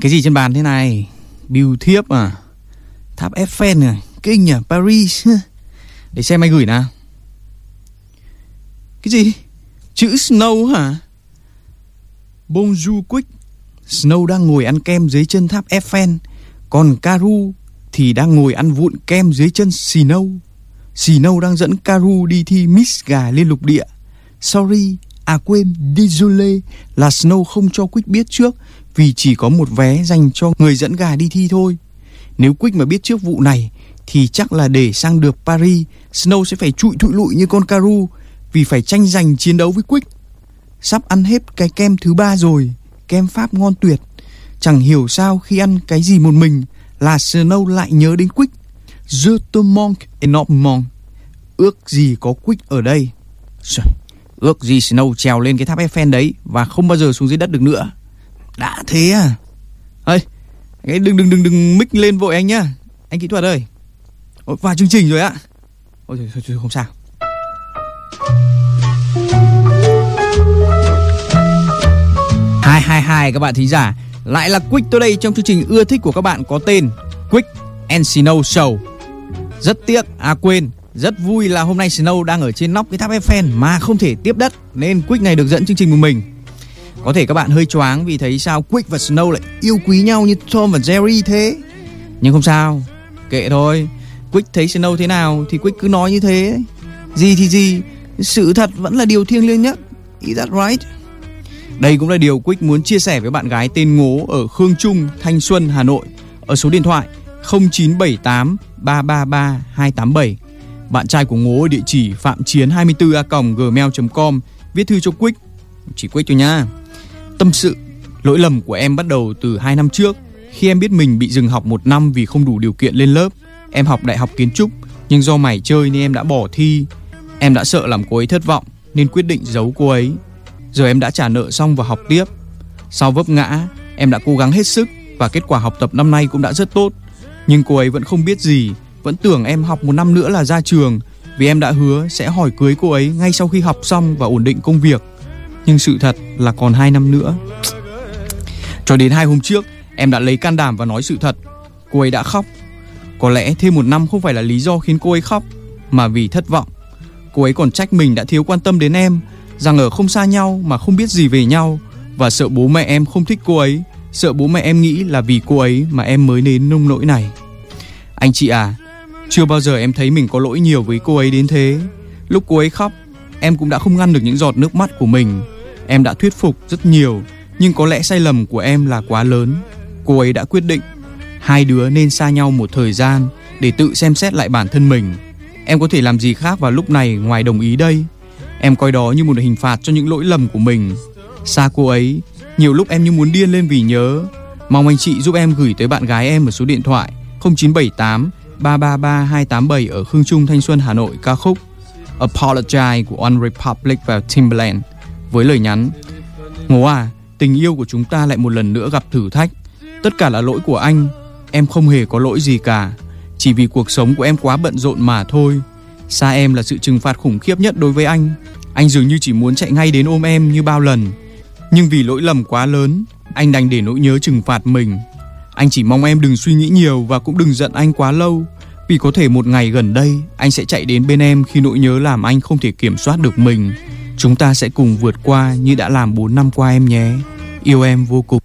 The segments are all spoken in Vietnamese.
Cái gì trên bàn thế này? Biêu thiếp à? Tháp Eiffel này, Kinh à? Paris? Để xem anh gửi nào. Cái gì? Chữ Snow hả? Bonjour Quick. Snow đang ngồi ăn kem dưới chân tháp Eiffel. Còn Caru thì đang ngồi ăn vụn kem dưới chân Snow. Snow đang dẫn Caru đi thi Miss Gà lên lục địa. Sorry, à quên, désolé là Snow không cho Quick biết trước vì chỉ có một vé dành cho người dẫn gà đi thi thôi. Nếu Quick mà biết trước vụ này thì chắc là để sang được Paris, Snow sẽ phải trụi thụi lụi như con caru vì phải tranh giành chiến đấu với Quick. Sắp ăn hết cái kem thứ ba rồi, kem Pháp ngon tuyệt. Chẳng hiểu sao khi ăn cái gì một mình là Snow lại nhớ đến Quick. Je te manque énormément. Ước gì có Quick ở đây. Trời, ước gì Snow trèo lên cái tháp Eiffel đấy và không bao giờ xuống dưới đất được nữa. Đã thế à? Ê, đừng đừng đừng đừng mic lên vội anh nhá. Anh kỹ thuật ơi. Ôi, vào chương trình rồi ạ. Ôi trời, trời, không sao. Hai hai hai các bạn thính giả lại là Quick tôi đây trong chương trình ưa thích của các bạn có tên Quick and Snow Show. Rất tiếc, à quên, rất vui là hôm nay Snow đang ở trên nóc cái tháp Eiffel mà không thể tiếp đất nên Quick này được dẫn chương trình một mình. Có thể các bạn hơi choáng vì thấy sao Quick và Snow lại yêu quý nhau như Tom và Jerry thế. Nhưng không sao, kệ thôi. Quick thấy Snow thế nào thì Quick cứ nói như thế. Gì thì gì, sự thật vẫn là điều thiêng liêng nhất. Is that right? Đây cũng là điều Quick muốn chia sẻ với bạn gái tên Ngố ở Khương Trung, Thanh Xuân, Hà Nội ở số điện thoại 0978 333 287. Bạn trai của Ngố ở địa chỉ phạm chiến 24 a gmail.com viết thư cho Quick. Chỉ Quick thôi nha. Tâm sự, lỗi lầm của em bắt đầu từ 2 năm trước khi em biết mình bị dừng học một năm vì không đủ điều kiện lên lớp. Em học đại học kiến trúc nhưng do mải chơi nên em đã bỏ thi. Em đã sợ làm cô ấy thất vọng nên quyết định giấu cô ấy. Giờ em đã trả nợ xong và học tiếp. Sau vấp ngã, em đã cố gắng hết sức và kết quả học tập năm nay cũng đã rất tốt. Nhưng cô ấy vẫn không biết gì, vẫn tưởng em học một năm nữa là ra trường vì em đã hứa sẽ hỏi cưới cô ấy ngay sau khi học xong và ổn định công việc. Nhưng sự thật là còn hai năm nữa. Cho đến hai hôm trước, em đã lấy can đảm và nói sự thật. Cô ấy đã khóc. Có lẽ thêm một năm không phải là lý do khiến cô ấy khóc, mà vì thất vọng. Cô ấy còn trách mình đã thiếu quan tâm đến em, rằng ở không xa nhau mà không biết gì về nhau và sợ bố mẹ em không thích cô ấy, sợ bố mẹ em nghĩ là vì cô ấy mà em mới đến nông nỗi này. Anh chị à, chưa bao giờ em thấy mình có lỗi nhiều với cô ấy đến thế. Lúc cô ấy khóc, em cũng đã không ngăn được những giọt nước mắt của mình. Em đã thuyết phục rất nhiều, nhưng có lẽ sai lầm của em là quá lớn. Cô ấy đã quyết định hai đứa nên xa nhau một thời gian để tự xem xét lại bản thân mình. Em có thể làm gì khác vào lúc này ngoài đồng ý đây? Em coi đó như một hình phạt cho những lỗi lầm của mình. Xa cô ấy, nhiều lúc em như muốn điên lên vì nhớ. Mong anh chị giúp em gửi tới bạn gái em ở số điện thoại 0978 333 287 ở Khương Trung Thanh Xuân Hà Nội ca khúc Apologize của One Republic và Timbaland với lời nhắn Ngố à, tình yêu của chúng ta lại một lần nữa gặp thử thách. Tất cả là lỗi của anh, em không hề có lỗi gì cả. Chỉ vì cuộc sống của em quá bận rộn mà thôi. Xa em là sự trừng phạt khủng khiếp nhất đối với anh. Anh dường như chỉ muốn chạy ngay đến ôm em như bao lần. Nhưng vì lỗi lầm quá lớn, anh đành để nỗi nhớ trừng phạt mình. Anh chỉ mong em đừng suy nghĩ nhiều và cũng đừng giận anh quá lâu. Vì có thể một ngày gần đây anh sẽ chạy đến bên em khi nỗi nhớ làm anh không thể kiểm soát được mình. Chúng ta sẽ cùng vượt qua như đã làm 4 năm qua em nhé. Yêu em vô cùng.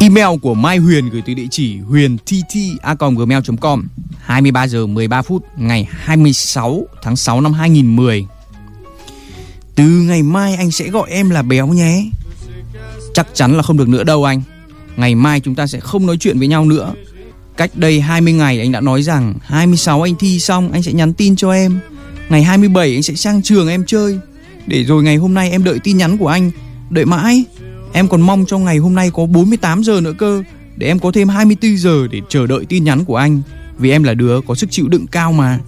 Email của Mai Huyền gửi từ địa chỉ huyền gmail.com 23 giờ 13 phút, ngày 26 tháng 6 năm 2010. Từ ngày mai anh sẽ gọi em là béo nhé. Chắc chắn là không được nữa đâu anh. Ngày mai chúng ta sẽ không nói chuyện với nhau nữa. Cách đây 20 ngày anh đã nói rằng 26 anh thi xong anh sẽ nhắn tin cho em. Ngày 27 anh sẽ sang trường em chơi. Để rồi ngày hôm nay em đợi tin nhắn của anh, đợi mãi. Em còn mong trong ngày hôm nay có 48 giờ nữa cơ để em có thêm 24 giờ để chờ đợi tin nhắn của anh vì em là đứa có sức chịu đựng cao mà.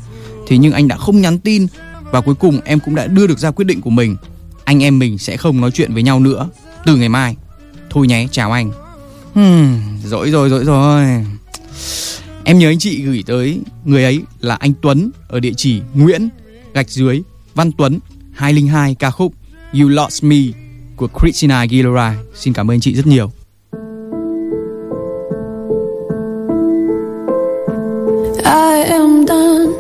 Thế nhưng anh đã không nhắn tin và cuối cùng em cũng đã đưa được ra quyết định của mình. Anh em mình sẽ không nói chuyện với nhau nữa từ ngày mai. Thôi nhé, chào anh. Hmm, dỗi rồi, dỗi rồi. Em nhớ anh chị gửi tới người ấy là anh Tuấn ở địa chỉ Nguyễn gạch dưới Văn Tuấn 202 ca khúc You Lost Me của Christina Aguilera. Xin cảm ơn chị rất nhiều. I am done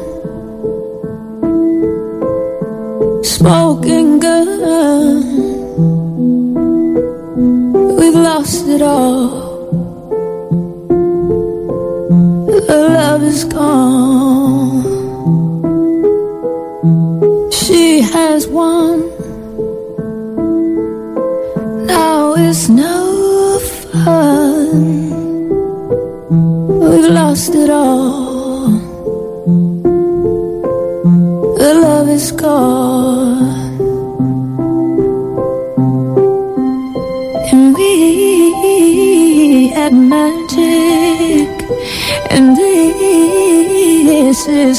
smoking gun. Lost it all. The love is gone. She has won. Now it's no fun. We've lost it all.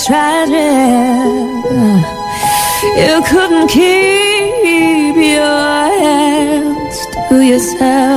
Tragic. You couldn't keep your hands to yourself.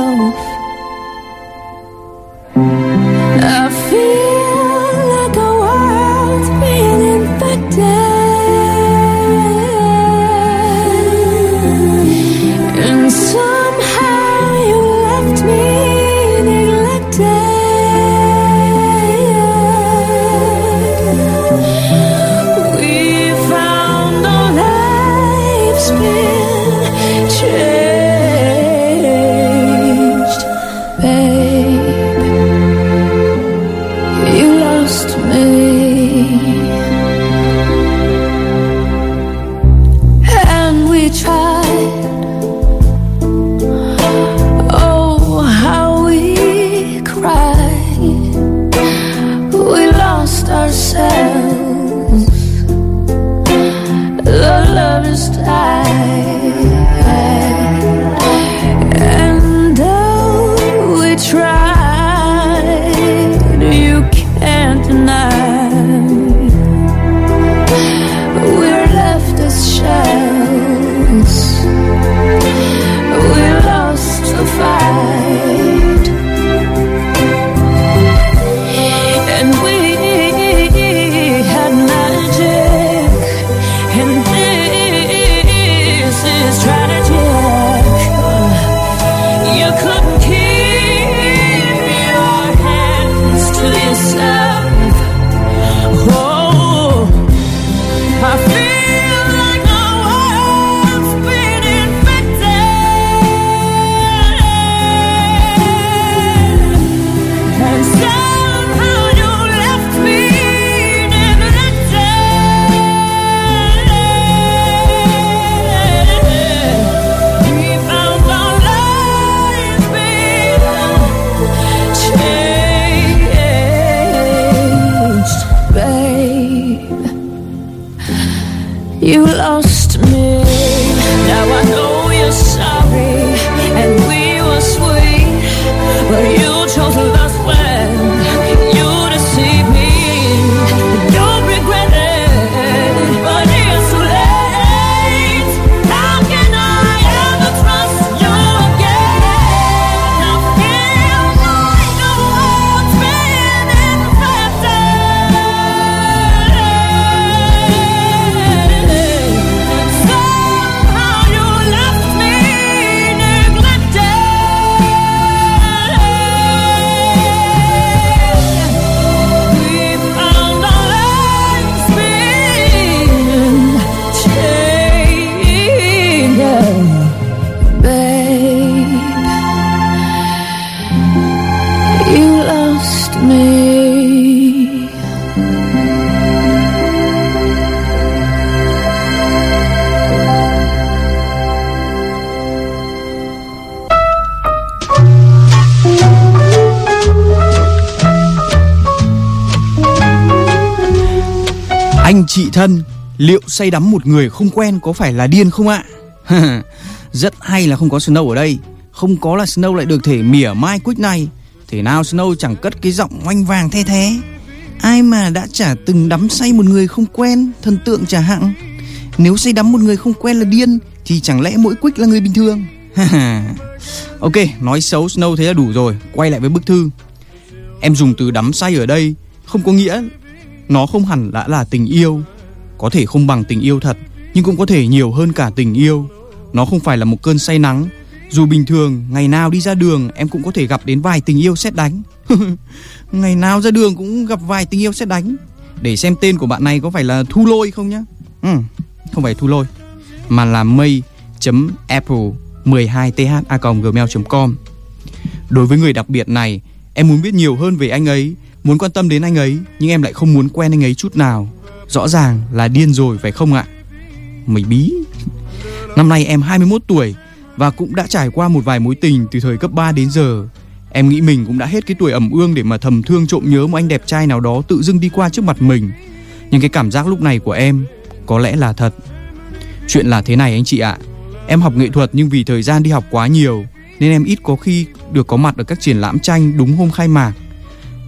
Thân, liệu say đắm một người không quen có phải là điên không ạ? Rất hay là không có Snow ở đây. Không có là Snow lại được thể mỉa mai quýt này. Thế nào Snow chẳng cất cái giọng oanh vàng the thế. Ai mà đã chả từng đắm say một người không quen, thần tượng chả hạng Nếu say đắm một người không quen là điên thì chẳng lẽ mỗi quýt là người bình thường? ok, nói xấu Snow thế là đủ rồi. Quay lại với bức thư. Em dùng từ đắm say ở đây không có nghĩa nó không hẳn đã là tình yêu. Có thể không bằng tình yêu thật, nhưng cũng có thể nhiều hơn cả tình yêu. Nó không phải là một cơn say nắng. Dù bình thường ngày nào đi ra đường em cũng có thể gặp đến vài tình yêu xét đánh. ngày nào ra đường cũng gặp vài tình yêu xét đánh. Để xem tên của bạn này có phải là Thu Lôi không nhá. Ừ, không phải Thu Lôi, mà là mây.apple 12th@gmail.com. Đối với người đặc biệt này, em muốn biết nhiều hơn về anh ấy, muốn quan tâm đến anh ấy, nhưng em lại không muốn quen anh ấy chút nào. Rõ ràng là điên rồi phải không ạ? Mày bí. Năm nay em 21 tuổi và cũng đã trải qua một vài mối tình từ thời cấp 3 đến giờ. Em nghĩ mình cũng đã hết cái tuổi ẩm ương để mà thầm thương trộm nhớ một anh đẹp trai nào đó tự dưng đi qua trước mặt mình. Nhưng cái cảm giác lúc này của em có lẽ là thật. Chuyện là thế này anh chị ạ. Em học nghệ thuật nhưng vì thời gian đi học quá nhiều nên em ít có khi được có mặt ở các triển lãm tranh đúng hôm khai mạc.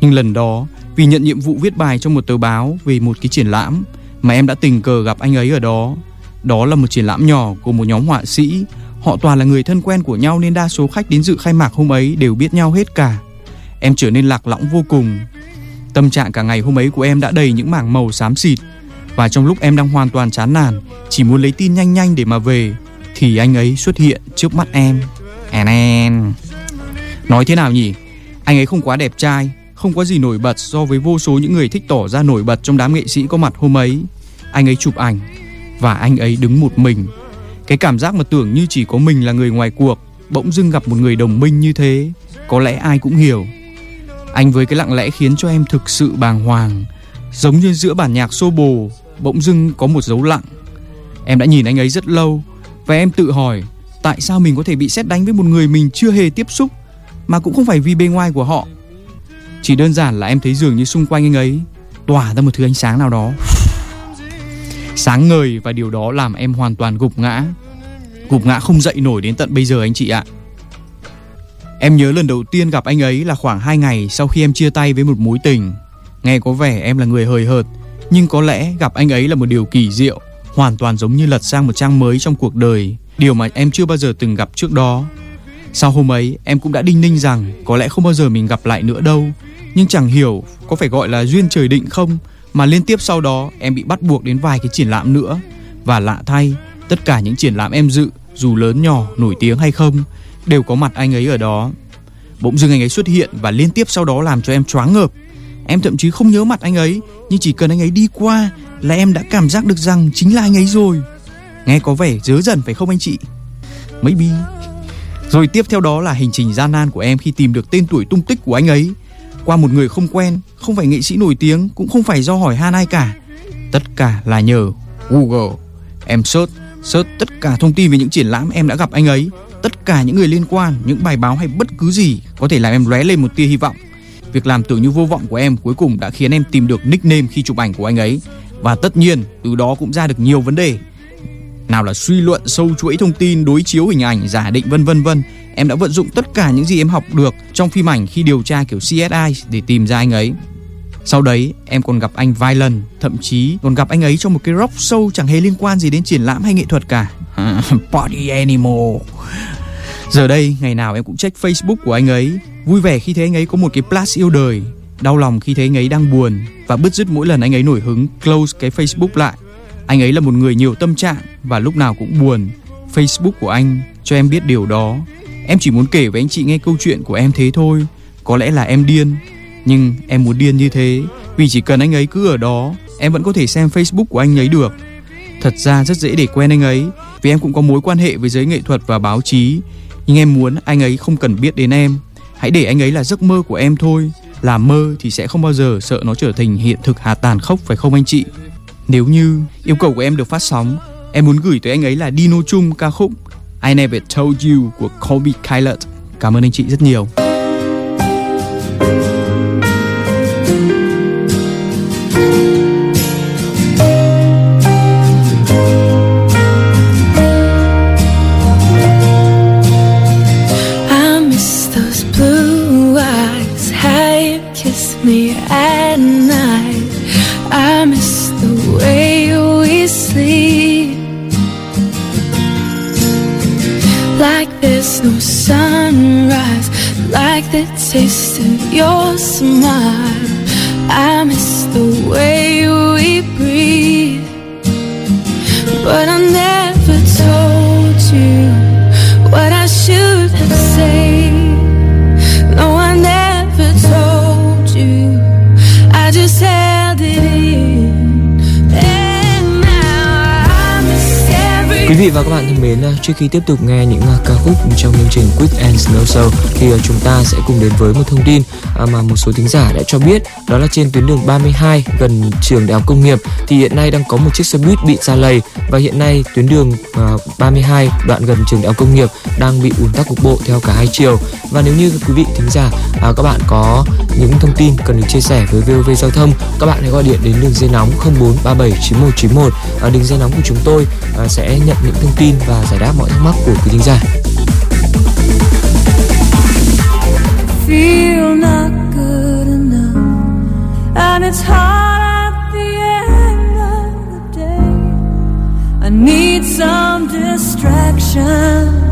Nhưng lần đó, vì nhận nhiệm vụ viết bài cho một tờ báo về một cái triển lãm mà em đã tình cờ gặp anh ấy ở đó. Đó là một triển lãm nhỏ của một nhóm họa sĩ. Họ toàn là người thân quen của nhau nên đa số khách đến dự khai mạc hôm ấy đều biết nhau hết cả. Em trở nên lạc lõng vô cùng. Tâm trạng cả ngày hôm ấy của em đã đầy những mảng màu xám xịt. Và trong lúc em đang hoàn toàn chán nản, chỉ muốn lấy tin nhanh nhanh để mà về, thì anh ấy xuất hiện trước mắt em. En en. Nói thế nào nhỉ? Anh ấy không quá đẹp trai, không có gì nổi bật so với vô số những người thích tỏ ra nổi bật trong đám nghệ sĩ có mặt hôm ấy. Anh ấy chụp ảnh và anh ấy đứng một mình. Cái cảm giác mà tưởng như chỉ có mình là người ngoài cuộc, bỗng dưng gặp một người đồng minh như thế, có lẽ ai cũng hiểu. Anh với cái lặng lẽ khiến cho em thực sự bàng hoàng, giống như giữa bản nhạc xô bồ, bỗng dưng có một dấu lặng. Em đã nhìn anh ấy rất lâu và em tự hỏi tại sao mình có thể bị xét đánh với một người mình chưa hề tiếp xúc mà cũng không phải vì bề ngoài của họ. Chỉ đơn giản là em thấy dường như xung quanh anh ấy tỏa ra một thứ ánh sáng nào đó. Sáng ngời và điều đó làm em hoàn toàn gục ngã. Gục ngã không dậy nổi đến tận bây giờ anh chị ạ. Em nhớ lần đầu tiên gặp anh ấy là khoảng 2 ngày sau khi em chia tay với một mối tình. Nghe có vẻ em là người hời hợt, nhưng có lẽ gặp anh ấy là một điều kỳ diệu, hoàn toàn giống như lật sang một trang mới trong cuộc đời, điều mà em chưa bao giờ từng gặp trước đó. Sau hôm ấy, em cũng đã đinh ninh rằng có lẽ không bao giờ mình gặp lại nữa đâu, nhưng chẳng hiểu có phải gọi là duyên trời định không mà liên tiếp sau đó em bị bắt buộc đến vài cái triển lãm nữa. Và lạ thay tất cả những triển lãm em dự dù lớn nhỏ nổi tiếng hay không đều có mặt anh ấy ở đó. Bỗng dưng anh ấy xuất hiện và liên tiếp sau đó làm cho em choáng ngợp. Em thậm chí không nhớ mặt anh ấy nhưng chỉ cần anh ấy đi qua là em đã cảm giác được rằng chính là anh ấy rồi. Nghe có vẻ dớ dần phải không anh chị? Maybe rồi tiếp theo đó là hành trình gian nan của em khi tìm được tên tuổi tung tích của anh ấy qua một người không quen, không phải nghệ sĩ nổi tiếng, cũng không phải do hỏi han ai cả. Tất cả là nhờ Google. Em search, search tất cả thông tin về những triển lãm em đã gặp anh ấy, tất cả những người liên quan, những bài báo hay bất cứ gì có thể làm em lóe lên một tia hy vọng. Việc làm tưởng như vô vọng của em cuối cùng đã khiến em tìm được nickname khi chụp ảnh của anh ấy và tất nhiên từ đó cũng ra được nhiều vấn đề. Nào là suy luận sâu chuỗi thông tin, đối chiếu hình ảnh, giả định vân vân vân em đã vận dụng tất cả những gì em học được trong phim ảnh khi điều tra kiểu CSI để tìm ra anh ấy. Sau đấy em còn gặp anh vài lần, thậm chí còn gặp anh ấy trong một cái rock show chẳng hề liên quan gì đến triển lãm hay nghệ thuật cả. Body animal. Giờ đây ngày nào em cũng check Facebook của anh ấy, vui vẻ khi thấy anh ấy có một cái plus yêu đời, đau lòng khi thấy anh ấy đang buồn và bứt rứt mỗi lần anh ấy nổi hứng close cái Facebook lại. Anh ấy là một người nhiều tâm trạng và lúc nào cũng buồn. Facebook của anh cho em biết điều đó. Em chỉ muốn kể với anh chị nghe câu chuyện của em thế thôi. Có lẽ là em điên, Nhưng em muốn điên như thế. Vì chỉ cần anh ấy cứ ở đó, Em vẫn có thể xem Facebook của anh ấy được. Thật ra rất dễ để quen anh ấy, Vì em cũng có mối quan hệ với giới nghệ thuật và báo chí. Nhưng em muốn anh ấy không cần biết đến em. Hãy để anh ấy là giấc mơ của em thôi. Làm mơ thì sẽ không bao giờ sợ nó trở thành hiện thực, hà tàn khốc phải không anh chị? Nếu như yêu cầu của em được phát sóng, Em muốn gửi tới anh ấy là Dino Chung ca khúc I Never Told You của Kobe Kylet. Cảm ơn anh chị rất nhiều. system trước khi tiếp tục nghe những à, ca khúc trong chương trình Quick and Snow Show, thì à, chúng ta sẽ cùng đến với một thông tin à, mà một số thính giả đã cho biết, đó là trên tuyến đường 32 gần trường Đại học Công nghiệp, thì hiện nay đang có một chiếc xe buýt bị ra lầy và hiện nay tuyến đường 32 đoạn gần trường Đại học Công nghiệp đang bị ùn tắc cục bộ theo cả hai chiều và nếu như quý vị thính giả à, các bạn có những thông tin cần được chia sẻ với VOV Giao thông các bạn hãy gọi điện đến đường dây nóng 04379191 à, đường dây nóng của chúng tôi à, sẽ nhận những thông tin và giải đáp mọi thắc mắc của quý thính giả feel not good enough, and it's hard at the end of the day. I need some distraction.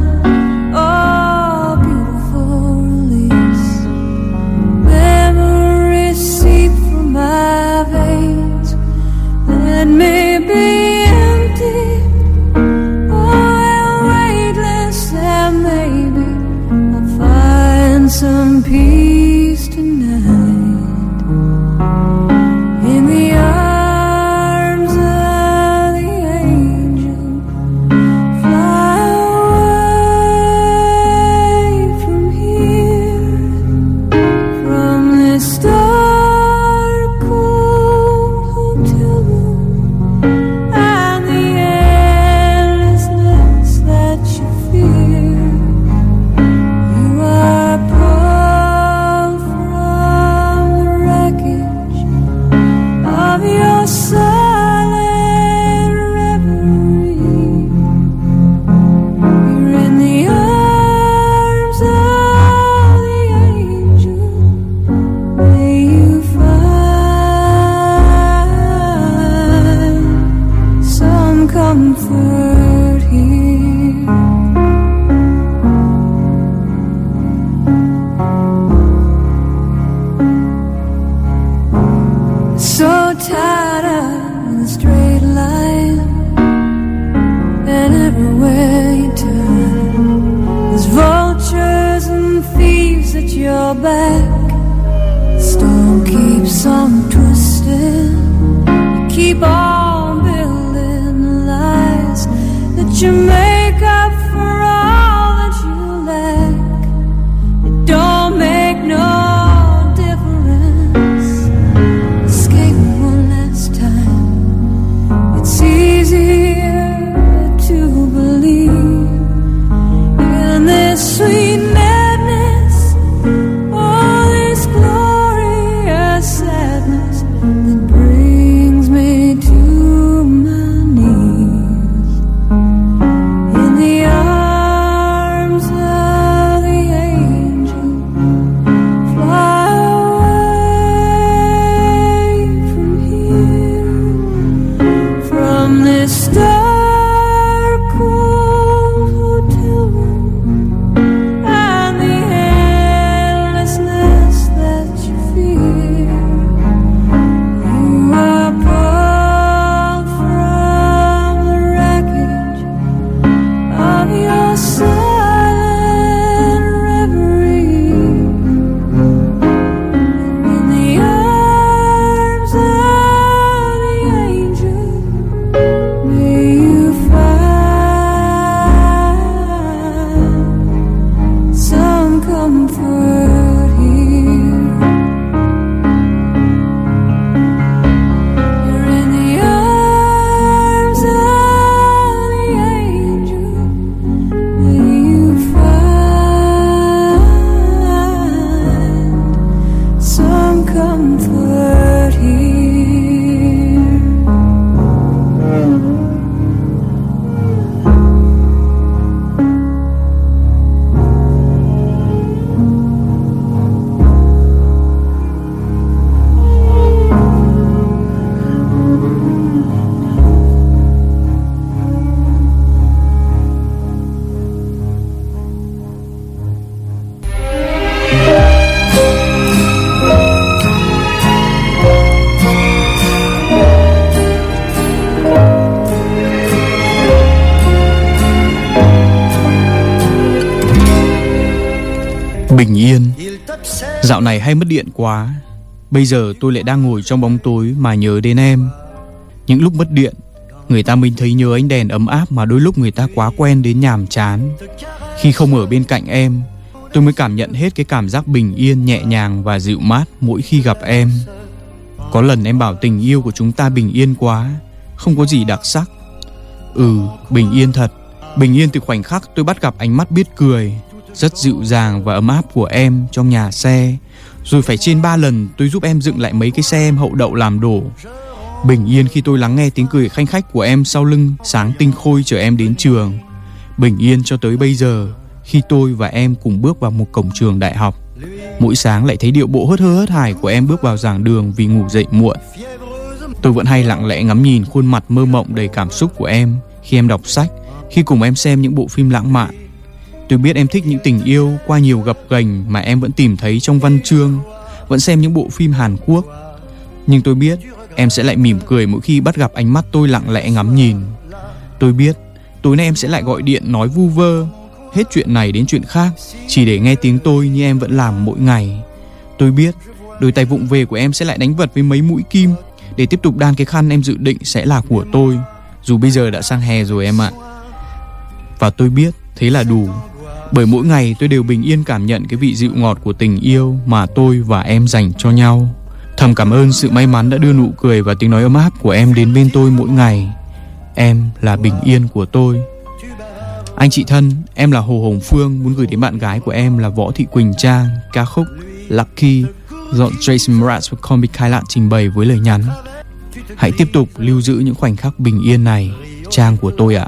Dạo này hay mất điện quá. Bây giờ tôi lại đang ngồi trong bóng tối mà nhớ đến em. Những lúc mất điện Người ta mình thấy nhớ ánh đèn ấm áp mà đôi lúc người ta quá quen đến nhàm chán. Khi không ở bên cạnh em Tôi mới cảm nhận hết cái cảm giác bình yên nhẹ nhàng và dịu mát mỗi khi gặp em. Có lần em bảo tình yêu của chúng ta bình yên quá Không có gì đặc sắc. Ừ, bình yên thật. Bình yên từ khoảnh khắc tôi bắt gặp ánh mắt biết cười Rất dịu dàng và ấm áp của em trong nhà xe. Rồi phải trên ba lần tôi giúp em dựng lại mấy cái xe em hậu đậu làm đổ Bình yên khi tôi lắng nghe tiếng cười khanh khách của em sau lưng sáng tinh khôi chở em đến trường. Bình yên cho tới bây giờ khi tôi và em cùng bước vào một cổng trường đại học Mỗi sáng lại thấy điệu bộ hớt hơ hớt hải của em bước vào giảng đường vì ngủ dậy muộn. Tôi vẫn hay lặng lẽ ngắm nhìn khuôn mặt mơ mộng đầy cảm xúc của em khi em đọc sách, khi cùng em xem những bộ phim lãng mạn. Tôi biết em thích những tình yêu qua nhiều gập ghềnh mà em vẫn tìm thấy trong văn chương, vẫn xem những bộ phim Hàn Quốc. Nhưng tôi biết em sẽ lại mỉm cười mỗi khi bắt gặp ánh mắt tôi lặng lẽ ngắm nhìn. Tôi biết tối nay em sẽ lại gọi điện nói vu vơ, hết chuyện này đến chuyện khác, chỉ để nghe tiếng tôi như em vẫn làm mỗi ngày. Tôi biết đôi tay vụng về của em sẽ lại đánh vật với mấy mũi kim để tiếp tục đan cái khăn em dự định sẽ là của tôi dù bây giờ đã sang hè rồi em ạ và tôi biết thế là đủ bởi mỗi ngày tôi đều bình yên cảm nhận cái vị dịu ngọt của tình yêu mà tôi và em dành cho nhau. Thầm cảm ơn sự may mắn đã đưa nụ cười và tiếng nói ấm áp của em đến bên tôi mỗi ngày. Em là bình yên của tôi. Anh chị thân, em là hồ hồng phương, muốn gửi đến bạn gái của em là võ thị quỳnh trang, ca khúc lucky do Jason Mraz và Combi Kailat trình bày với lời nhắn. Hãy tiếp tục lưu giữ những khoảnh khắc bình yên này, Trang của tôi ạ.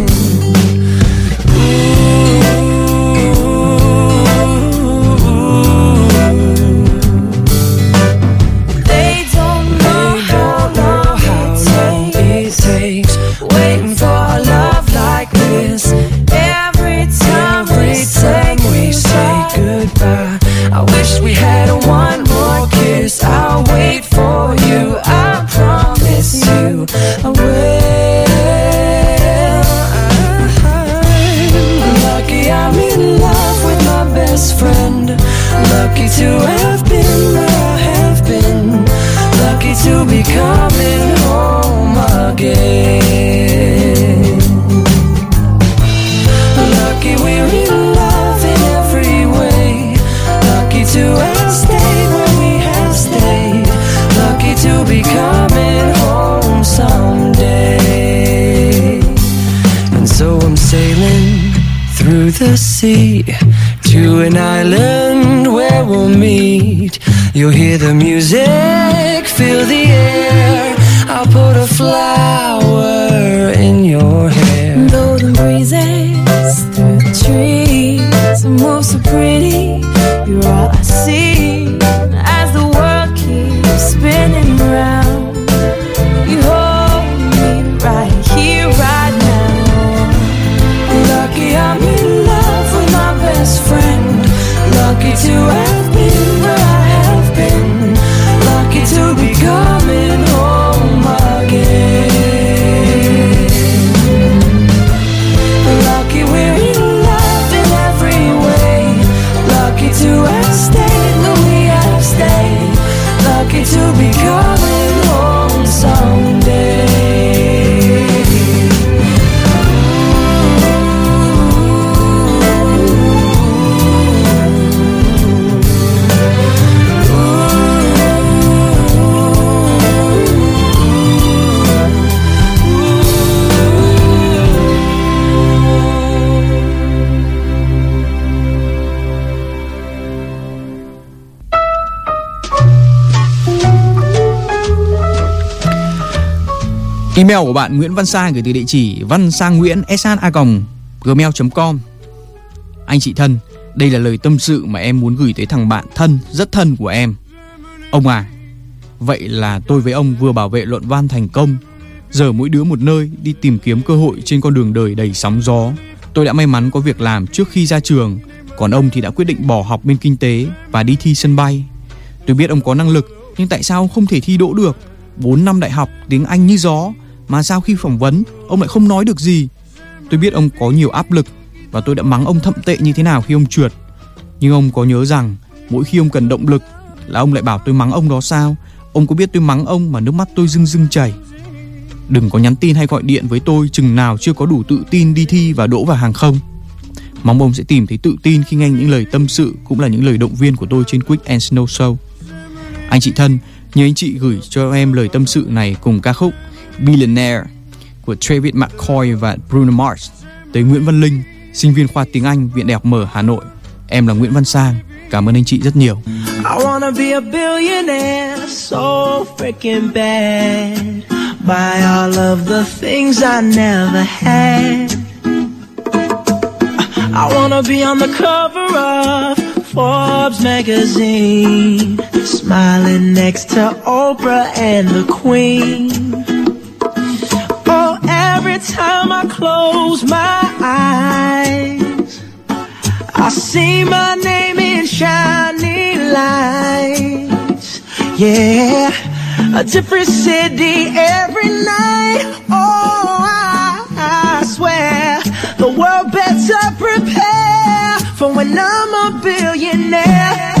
say You'll hear the music, feel the Email của bạn Nguyễn Văn Sang gửi từ địa chỉ văn sang nguyễn gmail.com Anh chị thân, đây là lời tâm sự mà em muốn gửi tới thằng bạn thân, rất thân của em. Ông à, vậy là tôi với ông vừa bảo vệ luận văn thành công. Giờ mỗi đứa một nơi đi tìm kiếm cơ hội trên con đường đời đầy sóng gió. Tôi đã may mắn có việc làm trước khi ra trường, còn ông thì đã quyết định bỏ học bên kinh tế và đi thi sân bay. Tôi biết ông có năng lực, nhưng tại sao không thể thi đỗ được? 4 năm đại học, tiếng Anh như gió, mà sao khi phỏng vấn ông lại không nói được gì? Tôi biết ông có nhiều áp lực và tôi đã mắng ông thậm tệ như thế nào khi ông trượt. Nhưng ông có nhớ rằng mỗi khi ông cần động lực là ông lại bảo tôi mắng ông đó sao? Ông có biết tôi mắng ông mà nước mắt tôi rưng rưng chảy. Đừng có nhắn tin hay gọi điện với tôi chừng nào chưa có đủ tự tin đi thi và đỗ vào hàng không. Mong ông sẽ tìm thấy tự tin khi nghe những lời tâm sự cũng là những lời động viên của tôi trên Quick and Snow Show. Anh chị thân, nhớ anh chị gửi cho em lời tâm sự này cùng ca khúc Billionaire của Travis McCoy và Bruno Mars tới Nguyễn Văn Linh, sinh viên khoa tiếng Anh Viện Đại học Mở Hà Nội. Em là Nguyễn Văn Sang. Cảm ơn anh chị rất nhiều. I wanna be a billionaire so freaking bad. Buy all of the things I never had. I wanna be on the cover of Forbes magazine, smiling next to Oprah and the Queen. Time I close my eyes, I see my name in shining lights. Yeah, a different city every night. Oh, I, I swear the world better prepare for when I'm a billionaire.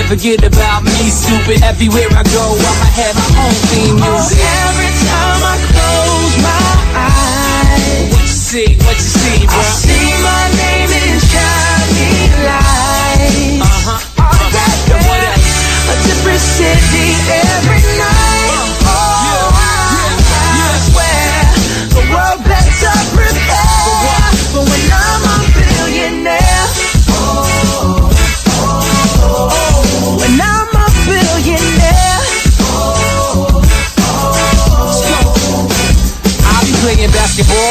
forget about me, stupid. Everywhere I go, I'ma have my own theme Oh, music. every time I close my eyes, What you see? What you see, bro? I see my name in shining lights. Uh-huh. Oh, And what else? A different city every Nasty boy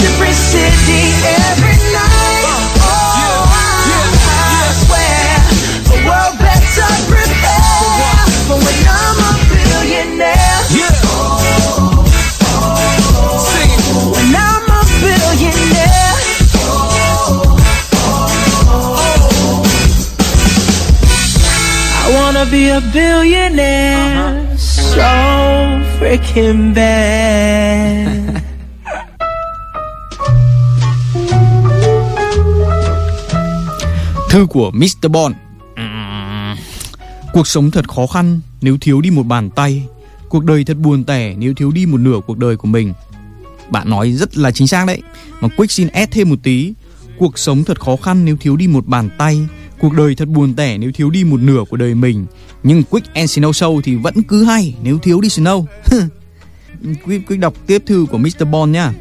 different city every night. Oh, I, swear the world better prepare when I'm a billionaire. Sing it. When I'm a billionaire. I wanna be a billionaire so freaking bad. Thư của Mr. Bond. Ừm. Cuộc sống thật khó khăn nếu thiếu đi một bàn tay. Cuộc đời thật buồn tẻ nếu thiếu đi một nửa cuộc đời của mình. Bạn nói rất là chính xác đấy Mà Quick xin ép thêm một tí. Cuộc sống thật khó khăn nếu thiếu đi một bàn tay. Cuộc đời thật buồn tẻ nếu thiếu đi một nửa của đời mình. Nhưng Quick and Snow Show thì vẫn cứ hay nếu thiếu đi Snow. Quick, Quick đọc tiếp thư của Mr. Bond nhá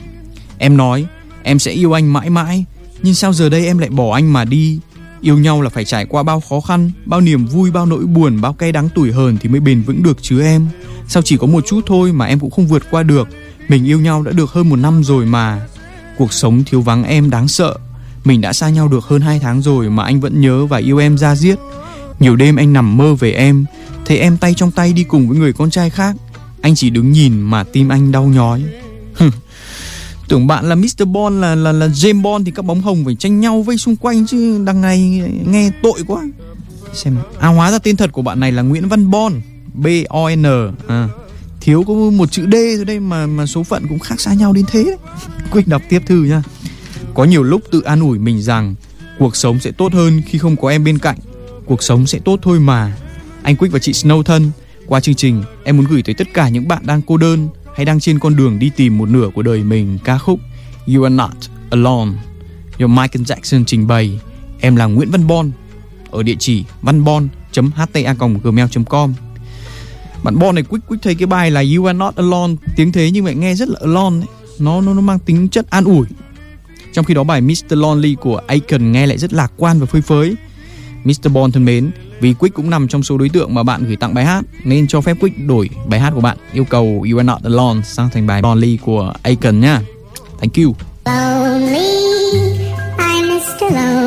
Em nói em sẽ yêu anh mãi mãi. Nhưng sao giờ đây em lại bỏ anh mà đi Yêu nhau là phải trải qua bao khó khăn Bao niềm vui, bao nỗi buồn, bao cay đắng tủi hờn Thì mới bền vững được chứ em. Sao chỉ có một chút thôi mà em cũng không vượt qua được. Mình yêu nhau đã được hơn một năm rồi mà. Cuộc sống thiếu vắng em đáng sợ. Mình đã xa nhau được hơn 2 tháng rồi Mà anh vẫn nhớ và yêu em ra diết. Nhiều đêm anh nằm mơ về em Thấy em tay trong tay đi cùng với người con trai khác. Anh chỉ đứng nhìn mà tim anh đau nhói. Tưởng bạn là Mr. Bond là là là James Bond thì các bóng hồng phải tranh nhau vây xung quanh chứ đằng này nghe tội quá. Xem à hóa ra tên thật của bạn này là Nguyễn Văn Bon, B O N à. Thiếu có một chữ D thôi đây mà mà số phận cũng khác xa nhau đến thế đấy. Quick đọc tiếp thư nha. Có nhiều lúc tự an ủi mình rằng cuộc sống sẽ tốt hơn khi không có em bên cạnh. Cuộc sống sẽ tốt thôi mà. Anh Quick và chị Snow thân, qua chương trình em muốn gửi tới tất cả những bạn đang cô đơn hay đang trên con đường đi tìm một nửa của đời mình ca khúc You Are Not Alone do Michael Jackson trình bày. Em là Nguyễn Văn Bon ở địa chỉ vanbon.hta.gmail.com Bạn Bon này quick quick thấy cái bài là You Are Not Alone tiếng thế nhưng mà nghe rất là alone ấy. Nó, nó nó mang tính chất an ủi. Trong khi đó bài Mr. Lonely của Aiken nghe lại rất lạc quan và phơi phới. Mr. Bond thân mến, vì Quick cũng nằm trong số đối tượng mà bạn gửi tặng bài hát nên cho phép Quick đổi bài hát của bạn yêu cầu You Are Not Alone sang thành bài Lonely của Aiken nhá. Thank you. Lonely, I'm Mr. Lonely.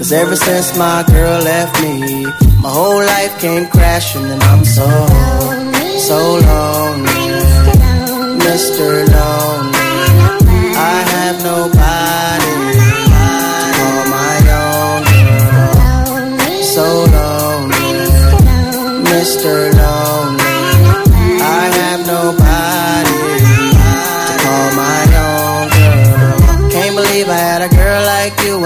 Cause ever since my girl left me, my whole life came crashing and I'm so, so lonely. Mr. Lonely. I have nobody to call my own. So lonely. Mr. Lonely. I have nobody to call my own girl. Can't believe I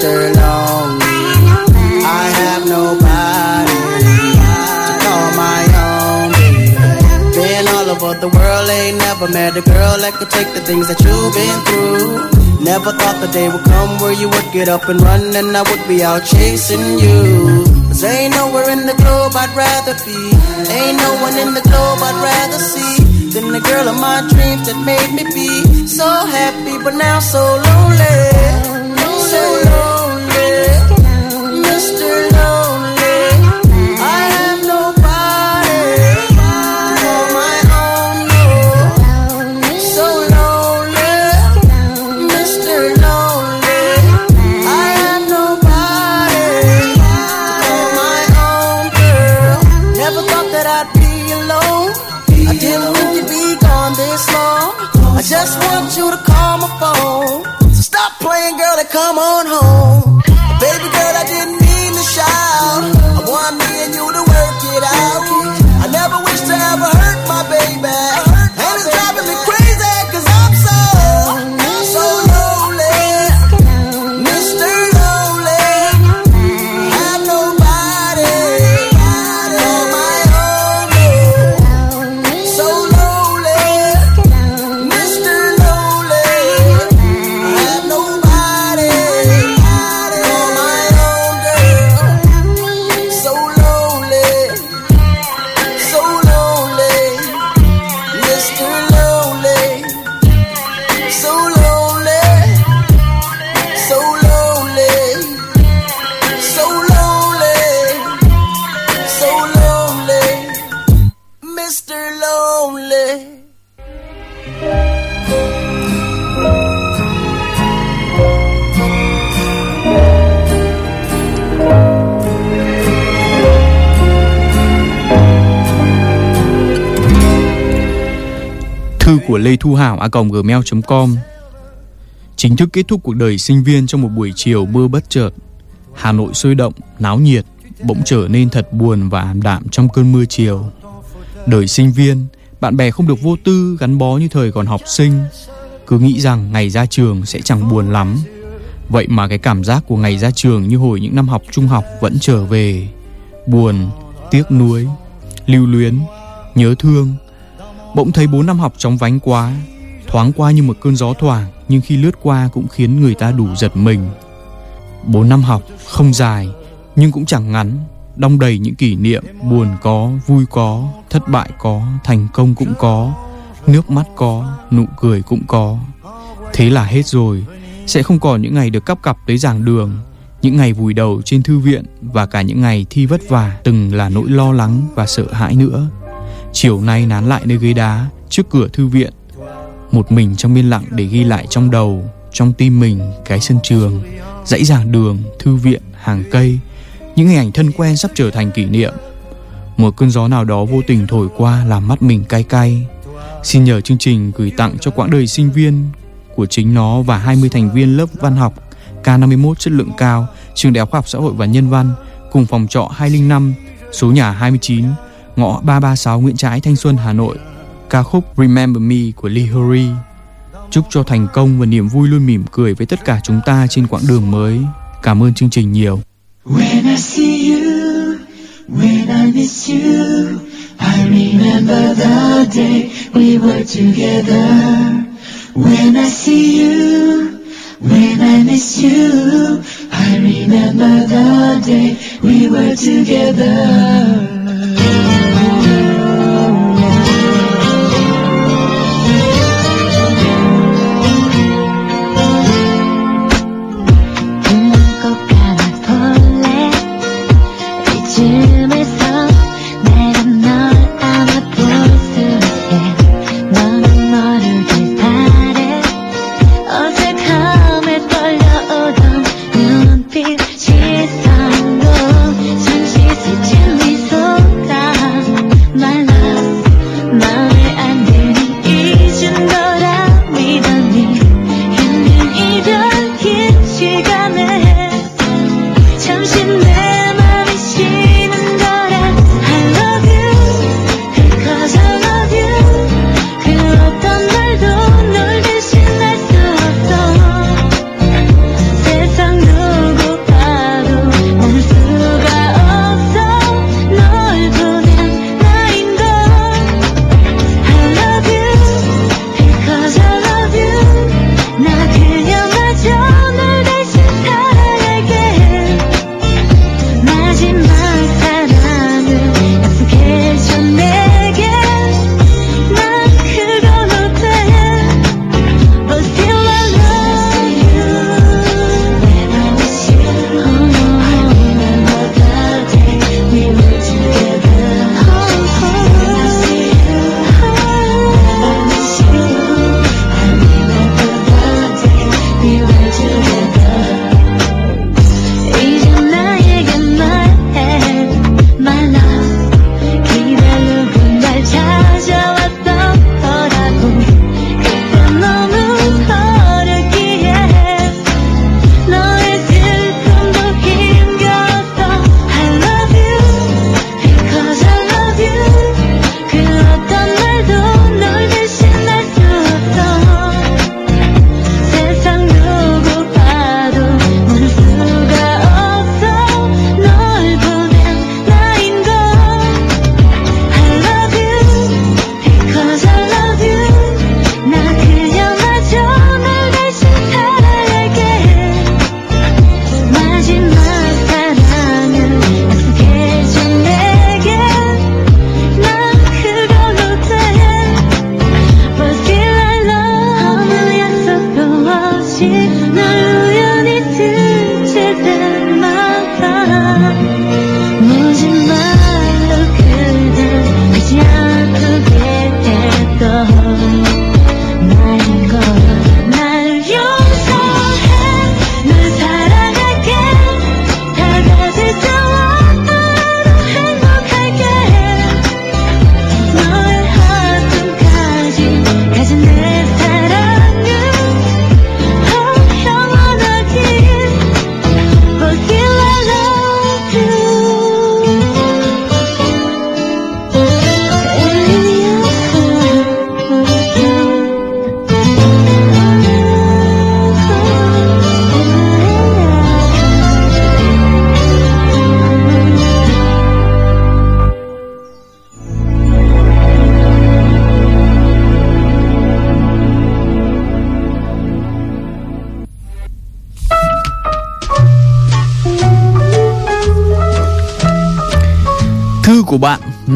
Mr. Lonely. I have nobody to call my own baby. Been all over the world, ain't never met a girl that could take the things that you've been through. Never thought the day would come where you would get up and run and I would be out chasing you. Cause ain't nowhere in the globe I'd rather be. Ain't no one in the globe I'd rather see than the girl of my dreams that made me be so happy, but now so lonely. So lonely. Hảo a gmail.com. Chính thức kết thúc cuộc đời sinh viên trong một buổi chiều mưa bất chợt. Hà Nội sôi động, náo nhiệt, bỗng trở nên thật buồn và ảm đạm trong cơn mưa chiều. Đời sinh viên, bạn bè không được vô tư gắn bó như thời còn học sinh. Cứ nghĩ rằng ngày ra trường sẽ chẳng buồn lắm. Vậy mà cái cảm giác của ngày ra trường như hồi những năm học trung học vẫn trở về. Buồn, tiếc nuối, lưu luyến, nhớ thương. Bỗng thấy bốn năm học chóng vánh quá, thoáng qua như một cơn gió thoảng nhưng khi lướt qua cũng khiến người ta đủ giật mình. bốn năm học không dài nhưng cũng chẳng ngắn, đong đầy những kỷ niệm buồn có, vui có, thất bại có, thành công cũng có, nước mắt có, nụ cười cũng có. Thế là hết rồi, sẽ không còn những ngày được cắp cặp tới giảng đường, những ngày vùi đầu trên thư viện và cả những ngày thi vất vả từng là nỗi lo lắng và sợ hãi nữa. Chiều nay nán lại nơi ghế đá trước cửa thư viện, một mình trong yên lặng để ghi lại trong đầu, trong tim mình cái sân trường, dãy giảng đường, thư viện, hàng cây, những hình ảnh thân quen sắp trở thành kỷ niệm. Một cơn gió nào đó vô tình thổi qua làm mắt mình cay cay. Xin nhờ chương trình gửi tặng cho quãng đời sinh viên của chính nó và 20 thành viên lớp văn học K51 chất lượng cao, trường Đại học Khoa học Xã hội và Nhân văn, cùng phòng trọ 205, số nhà 29, ngõ 336 Nguyễn Trãi, Thanh Xuân, Hà Nội. Ca khúc Remember Me của Lee Hurry. Chúc cho thành công và niềm vui luôn mỉm cười với tất cả chúng ta trên quãng đường mới. Cảm ơn chương trình nhiều. When I see you, when I miss you, I remember the day we were together. When I see you, when I miss you, I remember the day we were together. Thank you.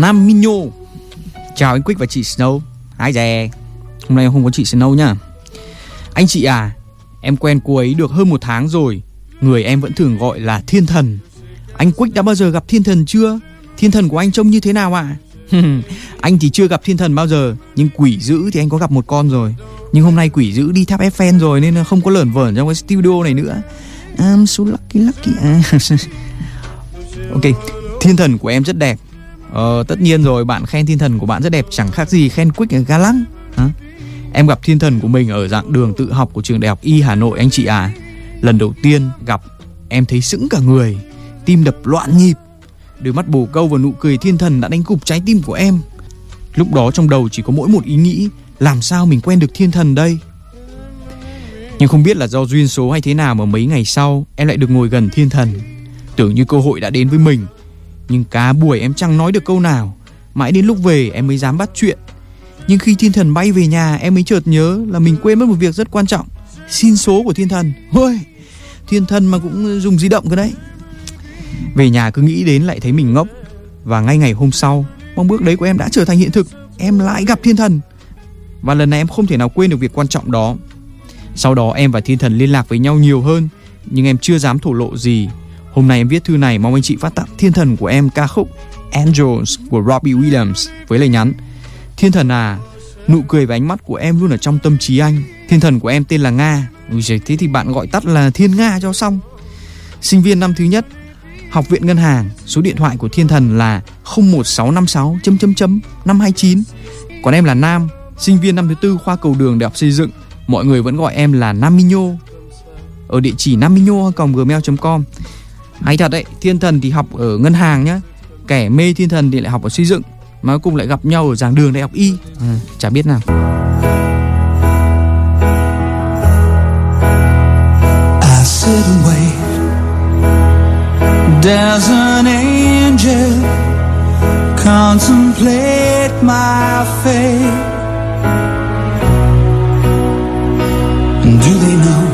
Nam Minho. Chào anh Quick và chị Snow. Hai dè Hôm nay không có chị Snow nhá. Anh chị à Em quen cô ấy được hơn một tháng rồi. Người em vẫn thường gọi là thiên thần. Anh Quick đã bao giờ gặp thiên thần chưa? Thiên thần của anh trông như thế nào ạ? Anh thì chưa gặp thiên thần bao giờ, Nhưng quỷ dữ thì anh có gặp một con rồi. Nhưng hôm nay quỷ dữ đi tháp Eiffel rồi Nên ờ, không có lởn vởn trong cái studio này nữa. I'm so lucky lucky. Ok, Thiên thần của em rất đẹp. Ờ tất nhiên rồi, bạn khen thiên thần của bạn rất đẹp, Chẳng khác gì khen Quick ga lăng, Hả? Em gặp thiên thần của mình ở dạng đường tự học của trường đại học Y Hà Nội, anh chị à. Lần đầu tiên gặp, em thấy sững cả người, Tim đập loạn nhịp. Đôi mắt bồ câu và nụ cười thiên thần đã đánh gục trái tim của em. Lúc đó trong đầu chỉ có mỗi một ý nghĩ, Làm sao mình quen được thiên thần đây? Nhưng không biết là do duyên số hay thế nào mà mấy ngày sau, Em lại được ngồi gần thiên thần. Tưởng như cơ hội đã đến với mình nhưng cả buổi em chẳng nói được câu nào. Mãi đến lúc về em mới dám bắt chuyện. Nhưng khi thiên thần bay về nhà Em mới chợt nhớ là mình quên mất một việc rất quan trọng. Xin số của thiên thần. Ôi, Thiên thần mà cũng dùng di động cơ đấy. Về nhà cứ nghĩ đến lại thấy mình ngốc. Và ngay ngày hôm sau Mong bước đấy của em đã trở thành hiện thực. Em lại gặp thiên thần. Và lần này em không thể nào quên được việc quan trọng đó. Sau đó em và thiên thần liên lạc với nhau nhiều hơn Nhưng em chưa dám thổ lộ gì. Hôm nay em viết thư này mong anh chị phát tặng thiên thần của em ca khúc Angels của Robbie Williams với lời nhắn Thiên thần à, nụ cười và ánh mắt của em luôn ở trong tâm trí anh. Thiên thần của em tên là Nga. Ui giời, thế thì bạn gọi tắt là Thiên Nga cho xong. Sinh viên năm thứ nhất, học viện ngân hàng, số điện thoại của thiên thần là 01656 chấm chấm chấm 529. Còn em là Nam, sinh viên năm thứ tư khoa cầu đường đại học xây dựng. Mọi người vẫn gọi em là Namino Ở địa chỉ namino@gmail.com hay thật đấy, thiên thần thì học ở ngân hàng nhá Kẻ mê thiên thần thì lại học ở xây dựng Mà cuối cùng lại gặp nhau ở giảng đường đại học Y à, Chả biết nào I sit and wait. Does an angel contemplate my fate? And do they know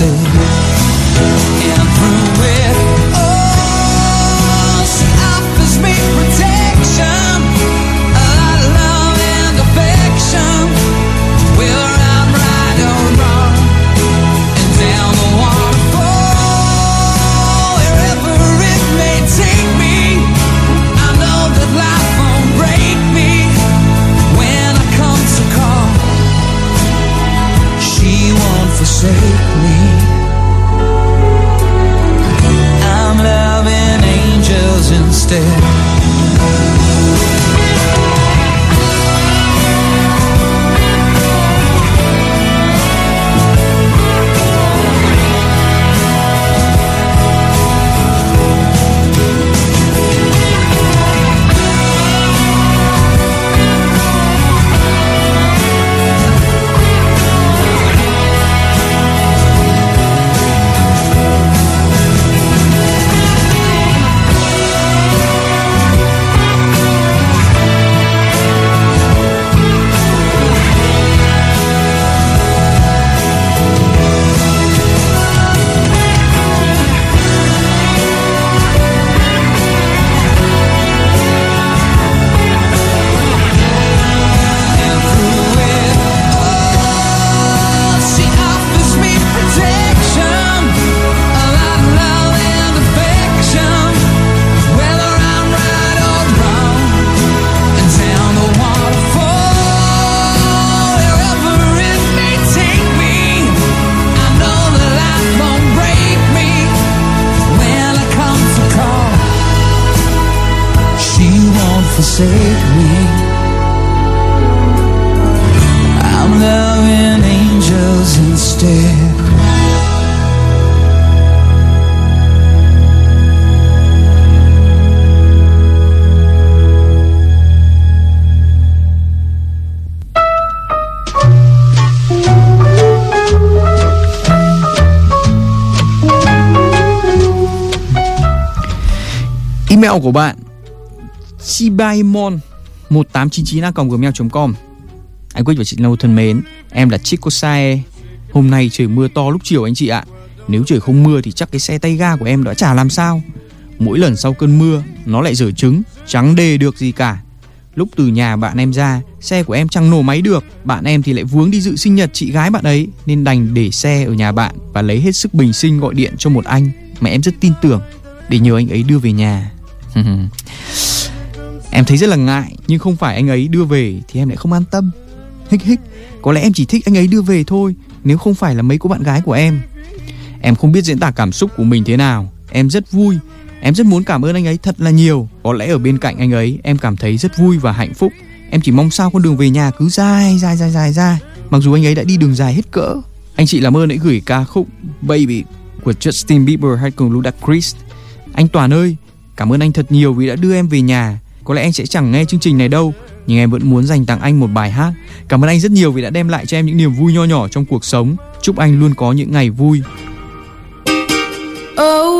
stay Email của bạn. Chibaimon 1899a.gmail.com Anh Quyết và chị Lâu thân mến, Em là Chico Sae Hôm nay trời mưa to lúc chiều anh chị ạ. Nếu trời không mưa thì chắc cái xe tay ga của em đã chả làm sao. Mỗi lần sau cơn mưa, Nó lại dở trứng, trắng đề được gì cả. Lúc từ nhà bạn em ra, Xe của em chẳng nổ máy được. Bạn em thì lại vướng đi dự sinh nhật chị gái bạn ấy, Nên đành để xe ở nhà bạn Và lấy hết sức bình sinh gọi điện cho một anh Mà em rất tin tưởng. Để nhờ anh ấy đưa về nhà. Em thấy rất là ngại, Nhưng không phải anh ấy đưa về Thì em lại không an tâm. Hích hích, Có lẽ em chỉ thích anh ấy đưa về thôi, Nếu không phải là mấy cô bạn gái của em. Em không biết diễn tả cảm xúc của mình thế nào, Em rất vui. Em rất muốn cảm ơn anh ấy thật là nhiều. Có lẽ ở bên cạnh anh ấy, em cảm thấy rất vui và hạnh phúc. Em chỉ mong sao con đường về nhà cứ dài dài dài dài ra Mặc dù anh ấy đã đi đường dài hết cỡ. Anh chị làm ơn hãy gửi ca khúc Baby của Justin Bieber hay cùng Ludacris. Anh Toàn ơi Cảm ơn anh thật nhiều vì đã đưa em về nhà. Có lẽ anh sẽ chẳng nghe chương trình này đâu Nhưng em vẫn muốn dành tặng anh một bài hát. Cảm ơn anh rất nhiều vì đã đem lại cho em những niềm vui nho nhỏ trong cuộc sống. Chúc anh luôn có những ngày vui. Oh,